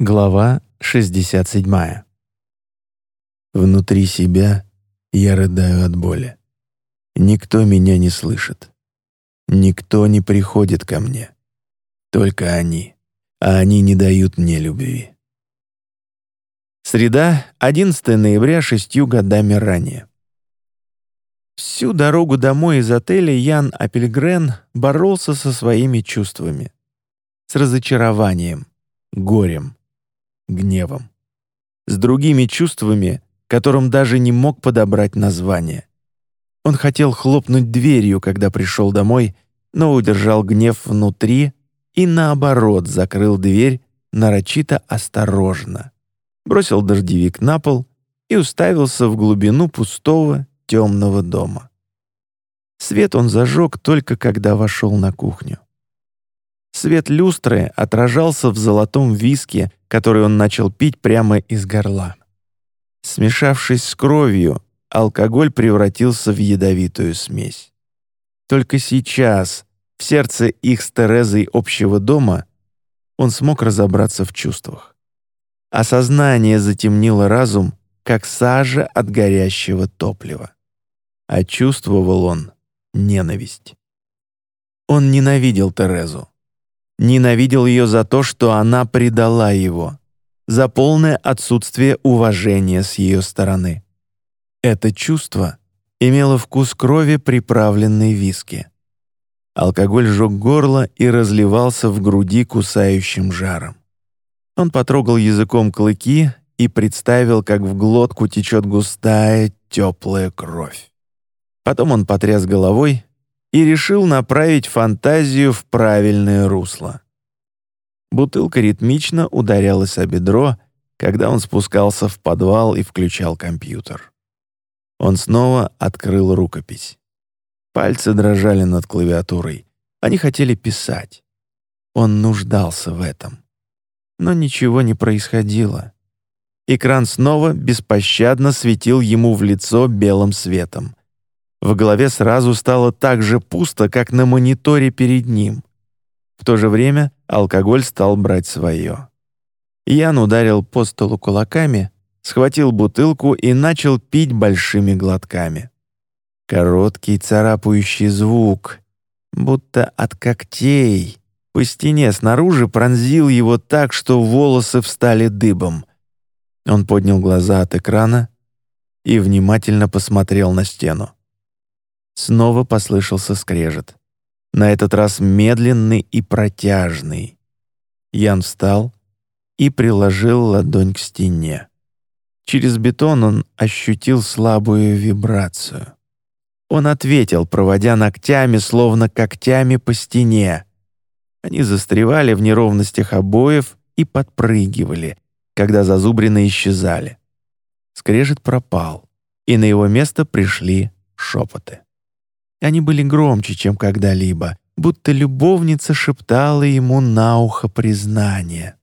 Глава 67. Внутри себя я рыдаю от боли. Никто меня не слышит. Никто не приходит ко мне. Только они. А они не дают мне любви. Среда, 11 ноября, шестью годами ранее. Всю дорогу домой из отеля Ян Апельгрен боролся со своими чувствами. С разочарованием, горем, гневом. С другими чувствами, которым даже не мог подобрать название. Он хотел хлопнуть дверью, когда пришел домой, но удержал гнев внутри и, наоборот, закрыл дверь нарочито осторожно. Бросил дождевик на пол и уставился в глубину пустого темного дома. Свет он зажег только когда вошел на кухню. Свет люстры отражался в золотом виске, который он начал пить прямо из горла. Смешавшись с кровью, алкоголь превратился в ядовитую смесь. Только сейчас, в сердце их с Терезой общего дома, он смог разобраться в чувствах. Осознание затемнило разум, как сажа от горящего топлива. А чувствовал он ненависть. Он ненавидел Терезу. Ненавидел ее за то, что она предала его, за полное отсутствие уважения с ее стороны. Это чувство имело вкус крови, приправленной виски. Алкоголь жег горло и разливался в груди кусающим жаром. Он потрогал языком клыки и представил, как в глотку течет густая, теплая кровь. Потом он потряс головой и решил направить фантазию в правильное русло. Бутылка ритмично ударялась о бедро, когда он спускался в подвал и включал компьютер. Он снова открыл рукопись. Пальцы дрожали над клавиатурой. Они хотели писать. Он нуждался в этом. Но ничего не происходило. Экран снова беспощадно светил ему в лицо белым светом. В голове сразу стало так же пусто, как на мониторе перед ним. В то же время алкоголь стал брать свое. Ян ударил по столу кулаками, схватил бутылку и начал пить большими глотками. Короткий царапающий звук, будто от когтей, по стене снаружи пронзил его так, что волосы встали дыбом. Он поднял глаза от экрана и внимательно посмотрел на стену. Снова послышался скрежет. На этот раз медленный и протяжный. Ян встал и приложил ладонь к стене. Через бетон он ощутил слабую вибрацию. Он ответил, проводя ногтями, словно когтями по стене. Они застревали в неровностях обоев и подпрыгивали, когда зазубрины исчезали. Скрежет пропал, и на его место пришли шепоты. Они были громче, чем когда-либо, будто любовница шептала ему на ухо признание.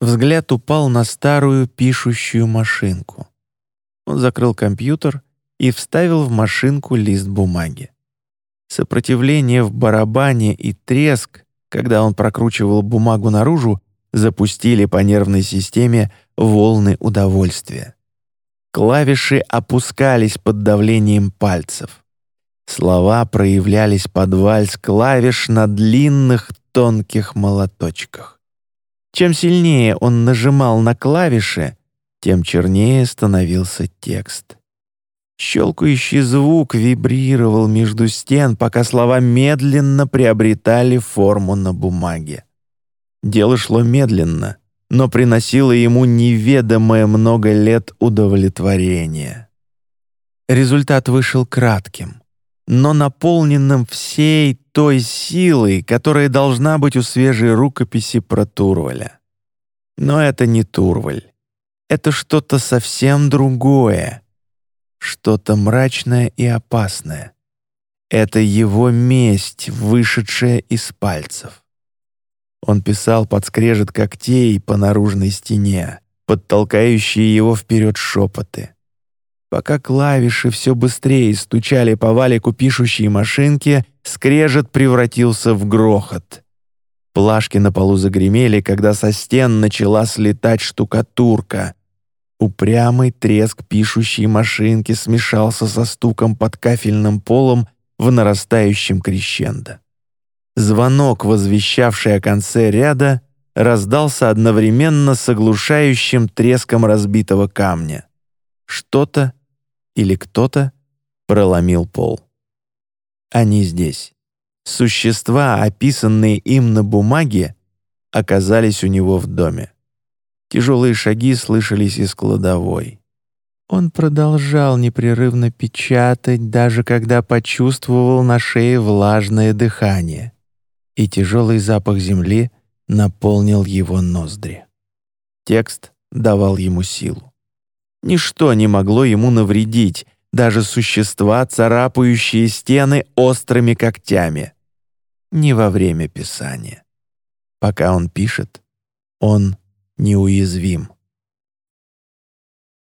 Взгляд упал на старую пишущую машинку. Он закрыл компьютер и вставил в машинку лист бумаги. Сопротивление в барабане и треск, когда он прокручивал бумагу наружу, запустили по нервной системе волны удовольствия. Клавиши опускались под давлением пальцев. Слова проявлялись под вальс клавиш на длинных тонких молоточках. Чем сильнее он нажимал на клавиши, тем чернее становился текст. Щелкающий звук вибрировал между стен, пока слова медленно приобретали форму на бумаге. Дело шло медленно, но приносило ему неведомое много лет удовлетворения. Результат вышел кратким но наполненным всей той силой, которая должна быть у свежей рукописи про Турваля. Но это не Турваль. Это что-то совсем другое, что-то мрачное и опасное. Это его месть, вышедшая из пальцев. Он писал под скрежет когтей по наружной стене, подтолкающие его вперед шепоты пока клавиши все быстрее стучали по валику пишущей машинки, скрежет превратился в грохот. Плашки на полу загремели, когда со стен начала слетать штукатурка. Упрямый треск пишущей машинки смешался со стуком под кафельным полом в нарастающем крещендо. Звонок, возвещавший о конце ряда, раздался одновременно с оглушающим треском разбитого камня. Что-то или кто-то проломил пол. Они здесь. Существа, описанные им на бумаге, оказались у него в доме. Тяжелые шаги слышались из кладовой. Он продолжал непрерывно печатать, даже когда почувствовал на шее влажное дыхание, и тяжелый запах земли наполнил его ноздри. Текст давал ему силу. Ничто не могло ему навредить, даже существа, царапающие стены острыми когтями. Не во время писания. Пока он пишет, он неуязвим.